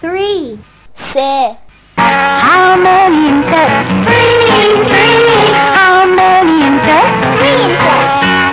three, six.